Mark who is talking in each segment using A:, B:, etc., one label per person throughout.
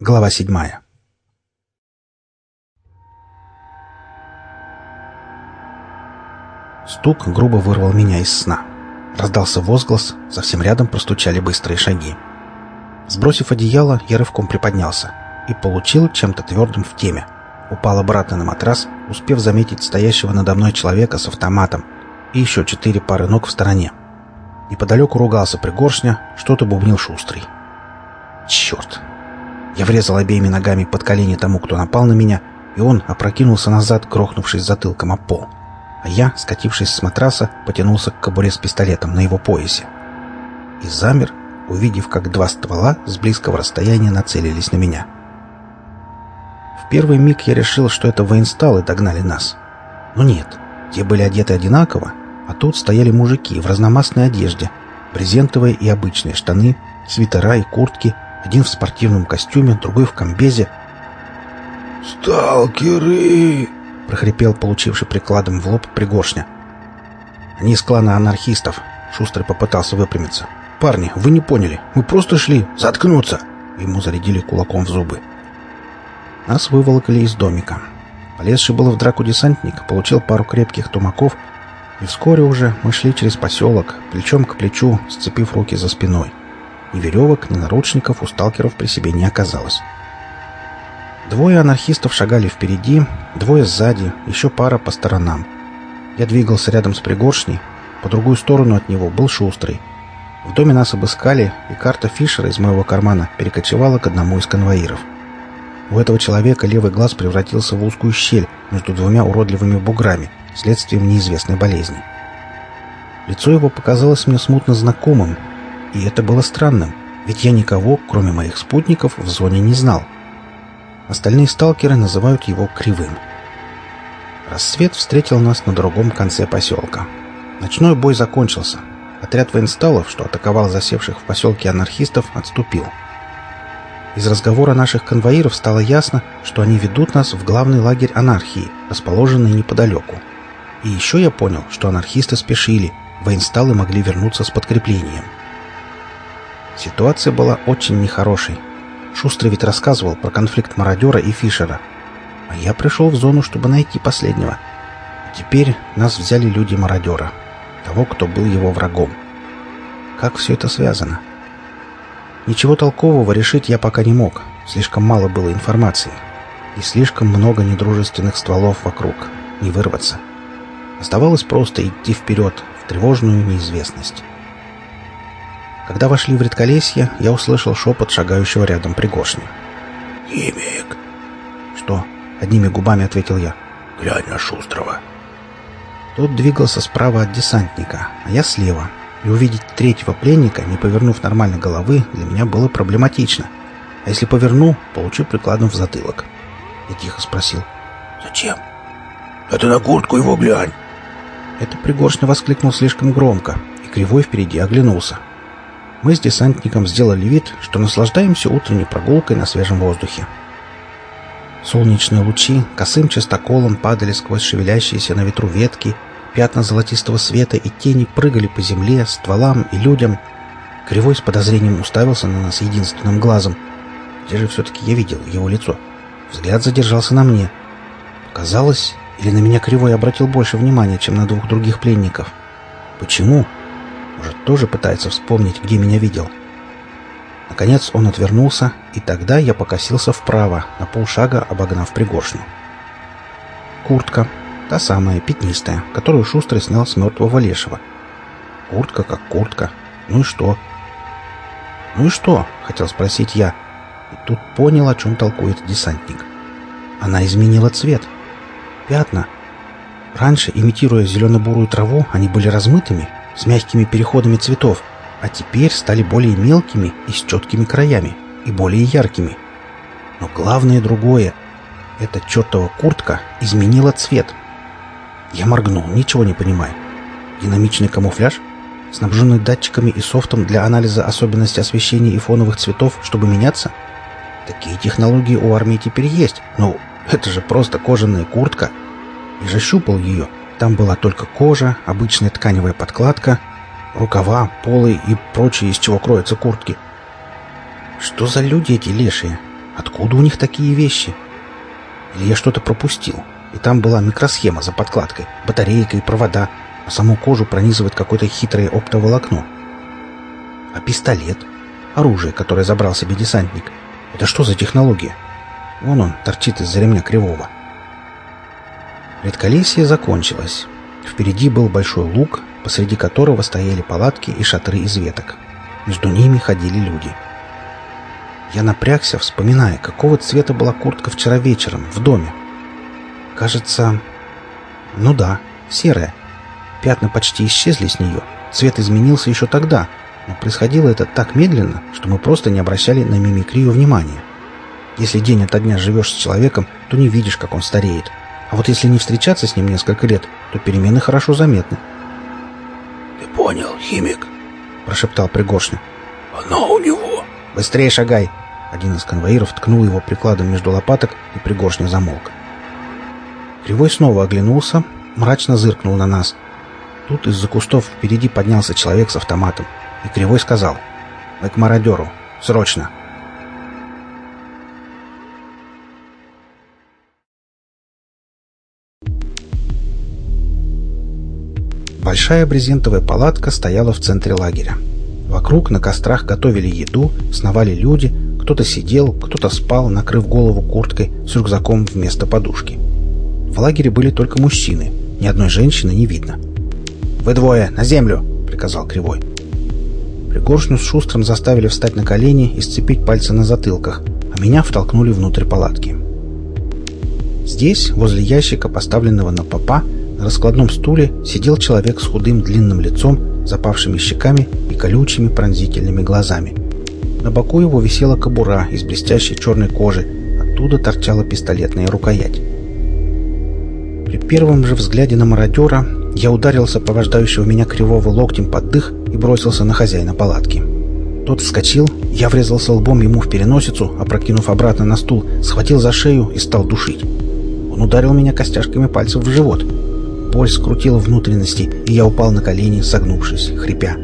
A: Глава седьмая. Стук грубо вырвал меня из сна. Раздался возглас, совсем рядом простучали быстрые шаги. Сбросив одеяло, я рывком приподнялся и получил чем-то твердым в теме. Упал обратно на матрас, успев заметить стоящего надо мной человека с автоматом и еще четыре пары ног в стороне. Неподалеку ругался пригоршня, что-то бубнил шустрый. Черт, я врезал обеими ногами под колени тому, кто напал на меня, и он опрокинулся назад, грохнувшись затылком о пол. А я, скатившись с матраса, потянулся к кобуре с пистолетом на его поясе. И замер, увидев, как два ствола с близкого расстояния нацелились на меня. В первый миг я решил, что это военсталы догнали нас. Но нет, те были одеты одинаково, а тут стояли мужики в разномастной одежде, брезентовые и обычные штаны, свитера и куртки, один в спортивном костюме, другой в комбезе.
B: «Сталкеры!»
A: — прохрипел получивший прикладом в лоб пригоршня. «Они из клана анархистов», — Шустрый попытался выпрямиться. «Парни, вы не поняли. Мы просто шли. Заткнуться!» Ему зарядили кулаком в зубы. Нас выволокли из домика. Полезший было в драку десантник получил пару крепких тумаков, и вскоре уже мы шли через поселок, плечом к плечу, сцепив руки за спиной. Ни веревок, ни наручников у сталкеров при себе не оказалось. Двое анархистов шагали впереди, двое сзади, еще пара по сторонам. Я двигался рядом с пригоршней, по другую сторону от него был шустрый. В доме нас обыскали, и карта Фишера из моего кармана перекочевала к одному из конвоиров. У этого человека левый глаз превратился в узкую щель между двумя уродливыми буграми, следствием неизвестной болезни. Лицо его показалось мне смутно знакомым, и это было странным, ведь я никого, кроме моих спутников, в зоне не знал. Остальные сталкеры называют его Кривым. Рассвет встретил нас на другом конце поселка. Ночной бой закончился. Отряд военсталов, что атаковал засевших в поселке анархистов, отступил. Из разговора наших конвоиров стало ясно, что они ведут нас в главный лагерь анархии, расположенный неподалеку. И еще я понял, что анархисты спешили, военсталы могли вернуться с подкреплением. Ситуация была очень нехорошей. Шустрый ведь рассказывал про конфликт мародера и Фишера. А я пришел в зону, чтобы найти последнего. теперь нас взяли люди мародера. Того, кто был его врагом. Как все это связано? Ничего толкового решить я пока не мог. Слишком мало было информации. И слишком много недружественных стволов вокруг. Не вырваться. Оставалось просто идти вперед, в тревожную неизвестность. Когда вошли в редколесье, я услышал шепот шагающего рядом пригоршни.
B: «Химик!»
A: «Что?» — одними губами ответил я.
B: «Глянь на Шустрого!»
A: Тот двигался справа от десантника, а я слева. И увидеть третьего пленника, не повернув нормально головы, для меня было проблематично. А если поверну, получу прикладом в затылок. Я тихо спросил.
B: «Зачем?» «Это на куртку его глянь!»
A: Это пригоршня воскликнул слишком громко, и Кривой впереди оглянулся мы с десантником сделали вид, что наслаждаемся утренней прогулкой на свежем воздухе. Солнечные лучи косым частоколом падали сквозь шевелящиеся на ветру ветки, пятна золотистого света и тени прыгали по земле, стволам и людям. Кривой с подозрением уставился на нас единственным глазом. Где же все-таки я видел его лицо? Взгляд задержался на мне. Казалось, или на меня Кривой обратил больше внимания, чем на двух других пленников. Почему? Может, тоже пытается вспомнить, где меня видел. Наконец он отвернулся, и тогда я покосился вправо, на полшага обогнав пригоршню. Куртка. Та самая, пятнистая, которую Шустрый снял с мертвого лешего. Куртка как куртка. Ну и что? Ну и что? Хотел спросить я. И тут понял, о чем толкует десантник. Она изменила цвет. Пятна. Раньше, имитируя зелено-бурую траву, они были размытыми, с мягкими переходами цветов, а теперь стали более мелкими и с четкими краями, и более яркими. Но главное другое. Эта чертова куртка изменила цвет. Я моргнул, ничего не понимая. Динамичный камуфляж? Снабженный датчиками и софтом для анализа особенностей освещения и фоновых цветов, чтобы меняться? Такие технологии у армии теперь есть, но это же просто кожаная куртка. Я же щупал ее, там была только кожа, обычная тканевая подкладка, рукава, полы и прочее, из чего кроются куртки. Что за люди эти лешие? Откуда у них такие вещи? Или я что-то пропустил? И там была микросхема за подкладкой, батарейка и провода, а саму кожу пронизывает какое-то хитрое оптоволокно. А пистолет? Оружие, которое забрал себе десантник. Это что за технология? Вон он торчит из-за ремня кривого. Редколесье закончилось. Впереди был большой луг, посреди которого стояли палатки и шатры из веток. Между ними ходили люди. Я напрягся, вспоминая, какого цвета была куртка вчера вечером в доме. Кажется... Ну да, серая. Пятна почти исчезли с нее. Цвет изменился еще тогда, но происходило это так медленно, что мы просто не обращали на мимикрию внимания. Если день ото дня живешь с человеком, то не видишь, как он стареет. А вот если не встречаться с ним несколько лет, то перемены хорошо заметны.
B: «Ты понял, химик?»
A: — прошептал Пригоршня.
B: «Она у него!»
A: «Быстрее шагай!» Один из конвоиров ткнул его прикладом между лопаток, и Пригоршня замолк. Кривой снова оглянулся, мрачно зыркнул на нас. Тут из-за кустов впереди поднялся человек с автоматом, и Кривой сказал «Мы к мародеру! Срочно!» Большая брезентовая палатка стояла в центре лагеря. Вокруг на кострах готовили еду, сновали люди, кто-то сидел, кто-то спал, накрыв голову курткой с рюкзаком вместо подушки. В лагере были только мужчины, ни одной женщины не видно. «Вы двое, на землю!» — приказал Кривой. Пригоршню с Шустром заставили встать на колени и сцепить пальцы на затылках, а меня втолкнули внутрь палатки. Здесь, возле ящика, поставленного на попа, на раскладном стуле сидел человек с худым длинным лицом, запавшими щеками и колючими пронзительными глазами. На боку его висела кобура из блестящей черной кожи, оттуда торчала пистолетная рукоять. При первом же взгляде на мародера я ударился сопровождающего меня кривого локтем под дых и бросился на хозяина палатки. Тот вскочил, я врезался лбом ему в переносицу, опрокинув обратно на стул, схватил за шею и стал душить. Он ударил меня костяшками пальцев в живот — Боль скрутила внутренности, и я упал на колени, согнувшись, хрипя.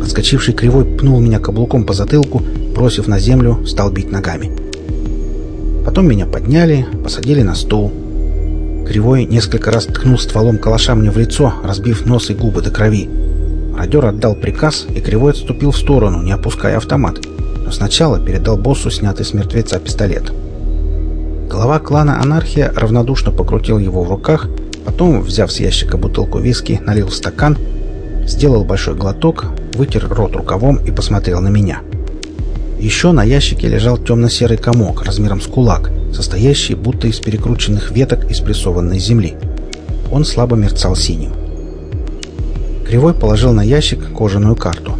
A: Подскочивший кривой пнул меня каблуком по затылку, бросив на землю, стал бить ногами. Потом меня подняли, посадили на стул. Кривой несколько раз ткнул стволом калаша мне в лицо, разбив нос и губы до крови. Радер отдал приказ, и Кривой отступил в сторону, не опуская автомат. Но сначала передал боссу снятый с мертвеца пистолет. Глава клана Анархия равнодушно покрутил его в руках Потом, взяв с ящика бутылку виски, налил в стакан, сделал большой глоток, вытер рот рукавом и посмотрел на меня. Еще на ящике лежал темно-серый комок размером с кулак, состоящий будто из перекрученных веток и спрессованной земли. Он слабо мерцал синим. Кривой положил на ящик кожаную карту.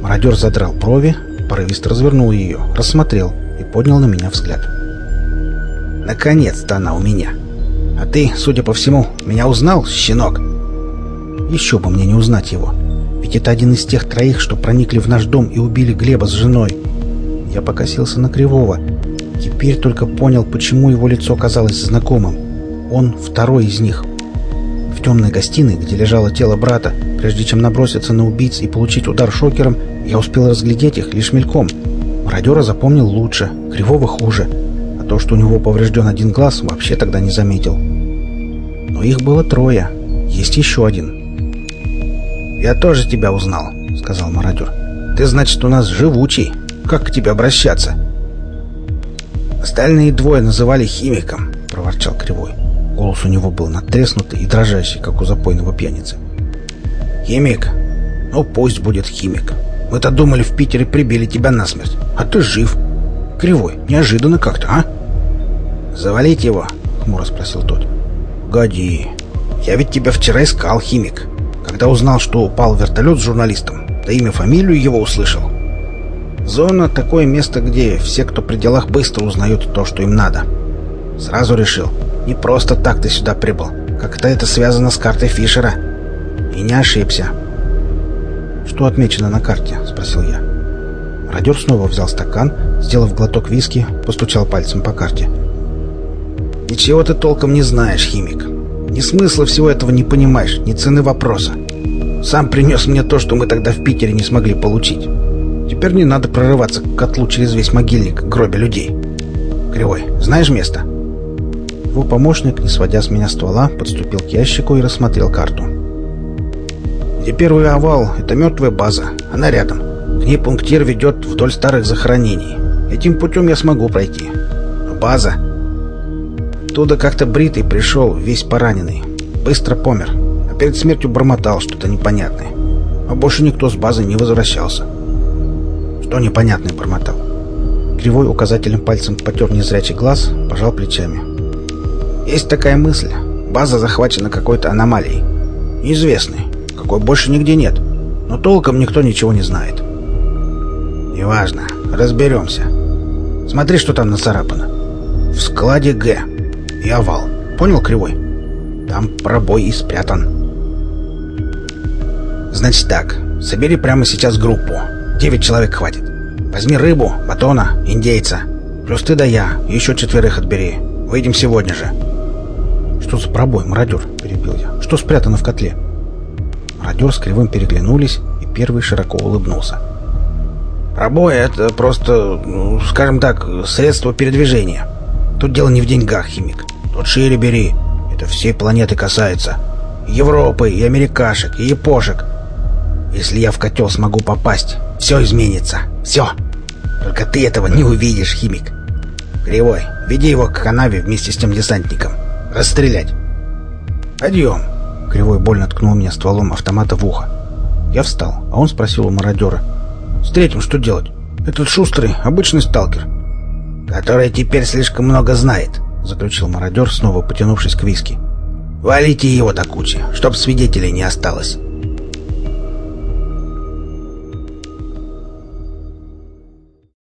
A: Мародер задрал брови, порывисто развернул ее, рассмотрел и поднял на меня взгляд. «Наконец-то она у меня!» А ты, судя по всему, меня узнал, щенок? Еще бы мне не узнать его. Ведь это один из тех троих, что проникли в наш дом и убили Глеба с женой. Я покосился на Кривого. Теперь только понял, почему его лицо казалось знакомым. Он второй из них. В темной гостиной, где лежало тело брата, прежде чем наброситься на убийц и получить удар шокером, я успел разглядеть их лишь мельком. Мародера запомнил лучше, Кривого хуже — то, что у него поврежден один глаз, вообще тогда не заметил. Но их было трое. Есть еще один. «Я тоже тебя узнал», — сказал мародер. «Ты, значит, у нас живучий. Как к тебе обращаться?» «Остальные двое называли химиком», — проворчал Кривой. Голос у него был надтреснутый и дрожащий, как у запойного пьяницы. «Химик? Ну, пусть будет химик. Мы-то думали, в Питере прибили тебя насмерть, а ты жив. Кривой, неожиданно как-то, а?» «Завалить его?» — хмуро спросил тот. «Годи. Я ведь тебя вчера искал, химик. Когда узнал, что упал вертолет с журналистом, да имя, фамилию его услышал. Зона — такое место, где все, кто при делах, быстро узнают то, что им надо. Сразу решил, не просто так ты сюда прибыл. Как-то это связано с картой Фишера. И не ошибся». «Что отмечено на карте?» — спросил я. Радер снова взял стакан, сделав глоток виски, постучал пальцем по карте — Ничего ты толком не знаешь, химик. Ни смысла всего этого не понимаешь, ни цены вопроса. Сам принес мне то, что мы тогда в Питере не смогли получить. Теперь не надо прорываться к котлу через весь могильник, гробя людей. Кривой, знаешь место?» Его помощник, не сводя с меня ствола, подступил к ящику и рассмотрел карту. «Где первый овал — это мертвая база. Она рядом. К ней пунктир ведет вдоль старых захоронений. Этим путем я смогу пройти. Но база... Оттуда как-то бритый пришел, весь пораненный. Быстро помер. А перед смертью бормотал что-то непонятное. А больше никто с базы не возвращался. Что непонятное бормотал? Кривой указательным пальцем потер незрячий глаз, пожал плечами. Есть такая мысль. База захвачена какой-то аномалией. Неизвестной. Какой больше нигде нет. Но толком никто ничего не знает. Неважно. Разберемся. Смотри, что там нацарапано. В складе Г. И овал. Понял, Кривой? Там пробой и спрятан. Значит так. Собери прямо сейчас группу. Девять человек хватит. Возьми рыбу, батона, индейца. Плюс ты да я. Еще четверых отбери. Выйдем сегодня же. Что за пробой, мародер? Перебил я. Что спрятано в котле? Мародер с Кривым переглянулись, и первый широко улыбнулся. Пробой — это просто, ну, скажем так, средство передвижения. Тут дело не в деньгах, химик. Тут шире бери. Это всей планеты касается. Европы, и америкашек, и япошек. Если я в котел смогу попасть, все изменится. Все. Только ты этого не увидишь, химик. Кривой, веди его к канаве вместе с тем десантником. Расстрелять. Подъем. Кривой больно ткнул меня стволом автомата в ухо. Я встал, а он спросил у мародера. С третьим что делать? Этот шустрый, обычный сталкер. Который теперь слишком много знает, заключил мародер, снова потянувшись к виски. Валите его до кучи, чтоб свидетелей не осталось.